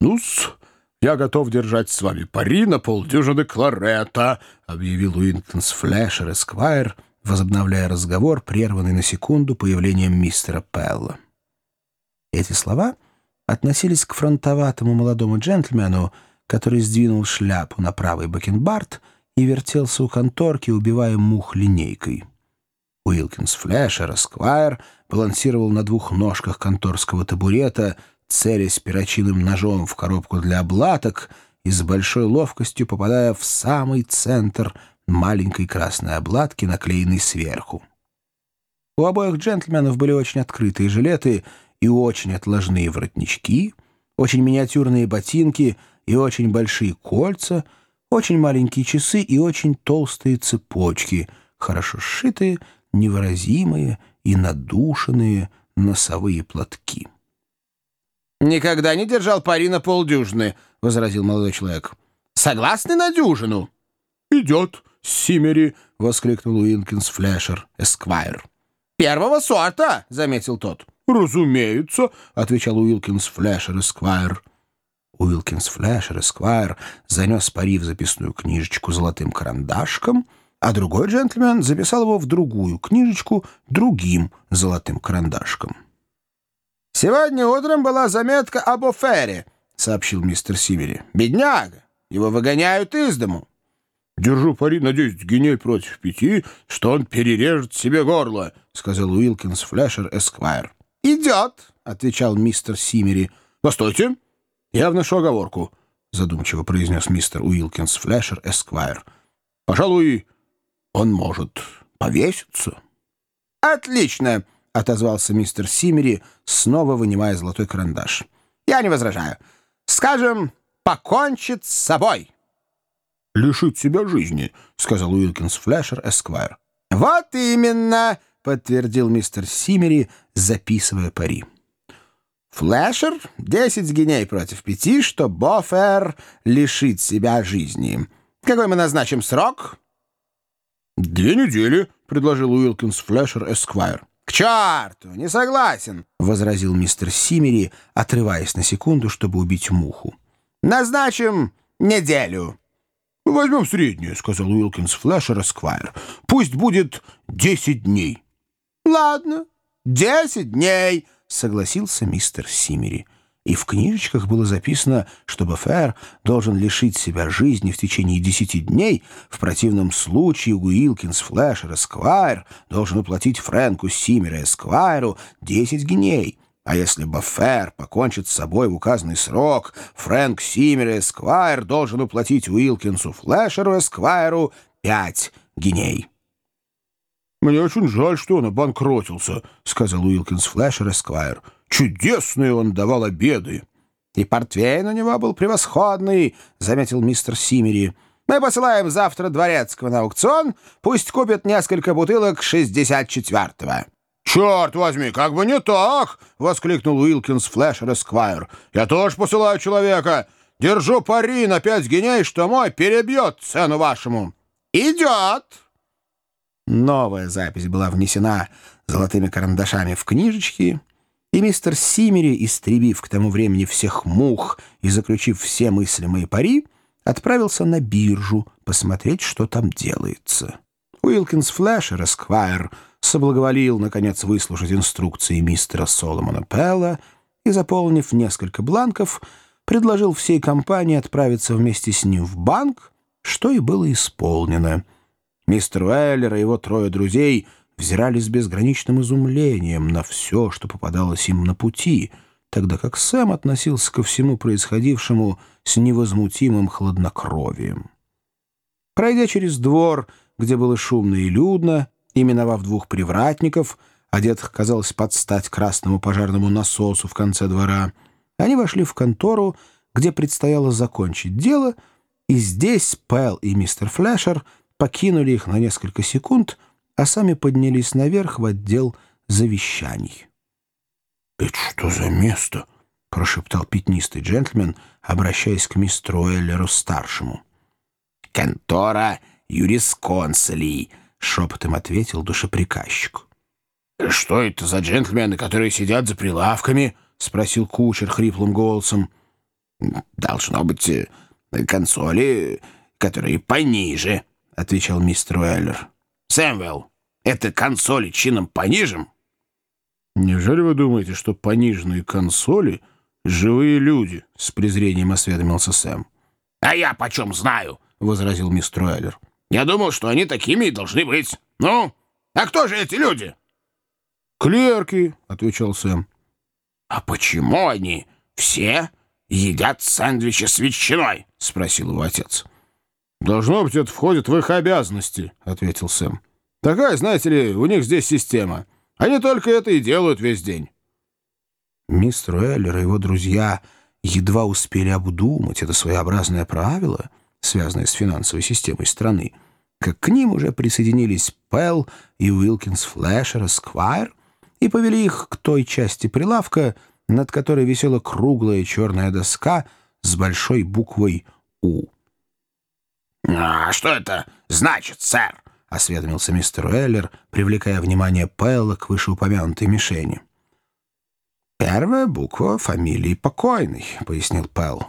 «Ну-с, я готов держать с вами пари на полдюжины кларета», — объявил Уилкинс Флэшер Эсквайр, возобновляя разговор, прерванный на секунду появлением мистера Пелла. Эти слова относились к франтоватому молодому джентльмену, который сдвинул шляпу на правый бакенбард и вертелся у конторки, убивая мух линейкой. Уилкинс Флэшер Эсквайр балансировал на двух ножках конторского табурета, целясь перочинным ножом в коробку для облаток и с большой ловкостью попадая в самый центр маленькой красной обладки, наклеенной сверху. У обоих джентльменов были очень открытые жилеты и очень отложные воротнички, очень миниатюрные ботинки и очень большие кольца, очень маленькие часы и очень толстые цепочки, хорошо сшитые, невыразимые и надушенные носовые платки. «Никогда не держал пари на полдюжины», — возразил молодой человек. «Согласны на дюжину?» «Идет, Симмери!» — воскликнул Уилкинс Флэшер, эсквайр. «Первого сорта!» — заметил тот. «Разумеется!» — отвечал Уилкинс Флэшер, эсквайр. Уилкинс Флэшер, эсквайр, занес пари в записную книжечку золотым карандашком, а другой джентльмен записал его в другую книжечку другим золотым карандашком. «Сегодня утром была заметка об Офере», — сообщил мистер Симери. «Бедняга! Его выгоняют из дому». «Держу пари на десять геней против пяти, что он перережет себе горло», — сказал Уилкинс Флэшер Эсквайр. «Идет», — отвечал мистер Симери. «Постойте, я вношу оговорку», — задумчиво произнес мистер Уилкинс Флэшер Эсквайр. «Пожалуй, он может повеситься». «Отлично!» — отозвался мистер Симери, снова вынимая золотой карандаш. «Я не возражаю. Скажем, покончит с собой». «Лишить себя жизни», — сказал Уилкинс Флэшер Эсквайр. «Вот именно», — подтвердил мистер Симери, записывая пари. «Флэшер — десять геней против пяти, что Бофер лишит себя жизни. Какой мы назначим срок?» «Две недели», — предложил Уилкинс Флэшер Эсквайр. «К черту! Не согласен!» — возразил мистер Симери, отрываясь на секунду, чтобы убить муху. «Назначим неделю». «Возьмем среднее», — сказал Уилкинс Флэшер Эсквайр. «Пусть будет десять дней». «Ладно, десять дней», — согласился мистер Симери и в книжечках было записано, что Бефер должен лишить себя жизни в течение десяти дней, в противном случае Уилкинс Флэшер Эсквайр должен уплатить Фрэнку Симмера Эсквайру десять геней, а если Бафер покончит с собой в указанный срок, Фрэнк Симмер Эсквайр должен уплатить Уилкинсу Флэшеру Эсквайру пять геней. «Мне очень жаль, что он обанкротился», — сказал Уилкинс Флэшер Эсквайр. Чудесные он давал обеды. И портвейн у него был превосходный, — заметил мистер Симери. Мы посылаем завтра дворецкого на аукцион, пусть купит несколько бутылок 64-го. «Черт возьми, как бы не так!» — воскликнул Уилкинс Флэшер Эсквайр. «Я тоже посылаю человека. Держу пари на пять геней, что мой перебьет цену вашему». «Идет!» Новая запись была внесена золотыми карандашами в книжечки, и мистер Симери, истребив к тому времени всех мух и заключив все мыслимые пари, отправился на биржу посмотреть, что там делается. Уилкинс Флэшер, Эсквайр, соблаговолил, наконец, выслушать инструкции мистера Соломона Пелла и, заполнив несколько бланков, предложил всей компании отправиться вместе с ним в банк, что и было исполнено. Мистер Уэллер и его трое друзей — взирали с безграничным изумлением на все, что попадалось им на пути, тогда как Сэм относился ко всему происходившему с невозмутимым хладнокровием. Пройдя через двор, где было шумно и людно, и миновав двух привратников, одетых, казалось, под стать красному пожарному насосу в конце двора, они вошли в контору, где предстояло закончить дело, и здесь Пэл и мистер Флэшер покинули их на несколько секунд — а сами поднялись наверх в отдел завещаний. «Это что за место?» — прошептал пятнистый джентльмен, обращаясь к мистеру Эллеру-старшему. «Контора юрисконсулей», — шепотом ответил душеприказчик. «Что это за джентльмены, которые сидят за прилавками?» — спросил кучер хриплым голосом. «Должно быть э, консоли, которые пониже», — отвечал мистер Уэллер. «Сэмвелл, это консоли чином пониже?» «Неужели вы думаете, что пониженные консоли — живые люди?» — с презрением осведомился Сэм. «А я почем знаю?» — возразил мистер Уэллер. «Я думал, что они такими и должны быть. Ну, а кто же эти люди?» «Клерки», — отвечал Сэм. «А почему они все едят сэндвичи с ветчиной?» — спросил его отец. «Должно быть, это входит в их обязанности», — ответил Сэм. «Такая, знаете ли, у них здесь система. Они только это и делают весь день». Мистер Уэллер и его друзья едва успели обдумать это своеобразное правило, связанное с финансовой системой страны, как к ним уже присоединились Пелл и Уилкинс Флэшер Эсквайр и повели их к той части прилавка, над которой висела круглая черная доска с большой буквой «У». «А что это значит, сэр?» — осведомился мистер Уэллер, привлекая внимание Пэлла к вышеупомянутой мишени. «Первая буква фамилии покойный», — пояснил Пэл.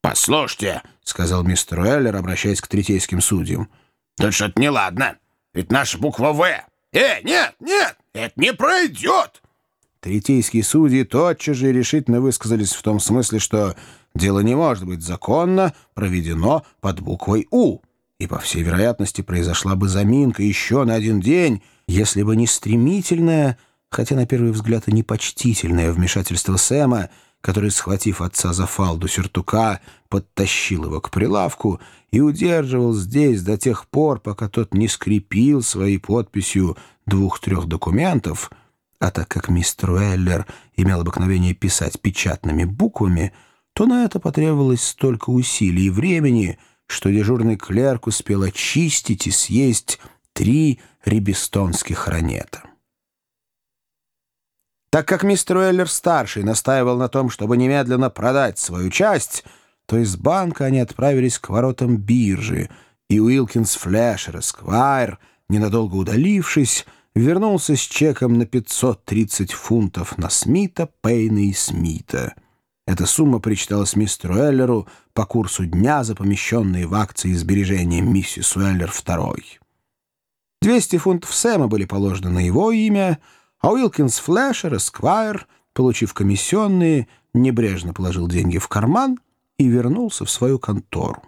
«Послушайте», — сказал мистер Уэллер, обращаясь к третейским судьям. «Тут что-то неладно. Ведь наша буква «В». «Э, нет, нет, это не пройдет!» Третейские судьи тотчас же решительно высказались в том смысле, что дело не может быть законно проведено под буквой «У» и, по всей вероятности, произошла бы заминка еще на один день, если бы не стремительное, хотя на первый взгляд и непочтительное вмешательство Сэма, который, схватив отца за фалду сюртука, подтащил его к прилавку и удерживал здесь до тех пор, пока тот не скрепил своей подписью двух-трех документов, а так как мистер Уэллер имел обыкновение писать печатными буквами, то на это потребовалось столько усилий и времени — что дежурный клерк успел очистить и съесть три рибистонских ранета. Так как мистер Уэллер-старший настаивал на том, чтобы немедленно продать свою часть, то из банка они отправились к воротам биржи, и Уилкинс Флешер Эсквайр, ненадолго удалившись, вернулся с чеком на 530 фунтов на Смита, Пейна и Смита — эта сумма причиталась мистеру Эллеру по курсу дня за помещенные в акции сбережения миссис Уэллер II. 200 фунтов Сэма были положены на его имя, а Уилкинс Флэшер, Эсквайр, получив комиссионные, небрежно положил деньги в карман и вернулся в свою контору.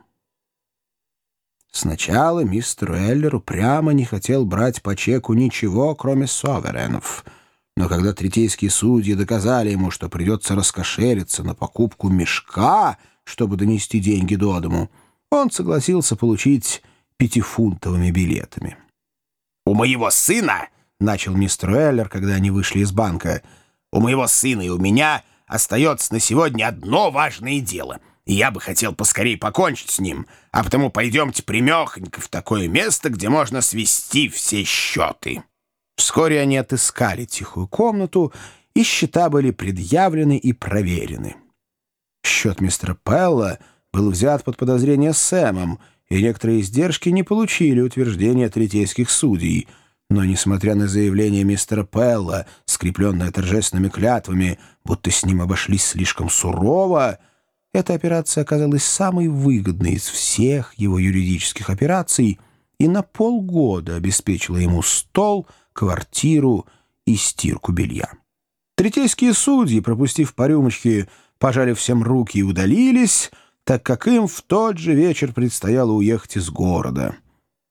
Сначала мистер Эллер упрямо не хотел брать по чеку ничего, кроме соверенов — но когда третейские судьи доказали ему, что придется раскошелиться на покупку мешка, чтобы донести деньги до дому, он согласился получить пятифунтовыми билетами. «У моего сына», — начал мистер Эллер, когда они вышли из банка, «у моего сына и у меня остается на сегодня одно важное дело, и я бы хотел поскорее покончить с ним, а потому пойдемте примехонько в такое место, где можно свести все счеты». Вскоре они отыскали тихую комнату, и счета были предъявлены и проверены. Счет мистера Пелла был взят под подозрение Сэмом, и некоторые издержки не получили утверждения третейских судей. Но, несмотря на заявление мистера Пелла, скрепленное торжественными клятвами, будто с ним обошлись слишком сурово, эта операция оказалась самой выгодной из всех его юридических операций и на полгода обеспечила ему стол — квартиру и стирку белья. Третейские судьи, пропустив по рюмочке, пожали всем руки и удалились, так как им в тот же вечер предстояло уехать из города.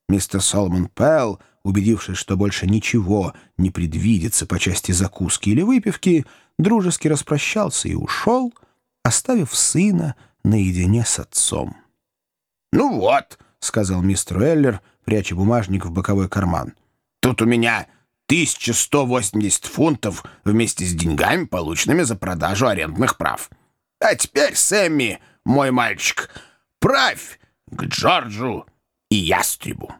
Мистер Соломон Пелл, убедившись, что больше ничего не предвидится по части закуски или выпивки, дружески распрощался и ушел, оставив сына наедине с отцом. «Ну вот», — сказал мистер Эллер, пряча бумажник в боковой карман, — «тут у меня 1180 фунтов вместе с деньгами, полученными за продажу арендных прав. А теперь, Сэмми, мой мальчик, правь к Джорджу и Ястребу.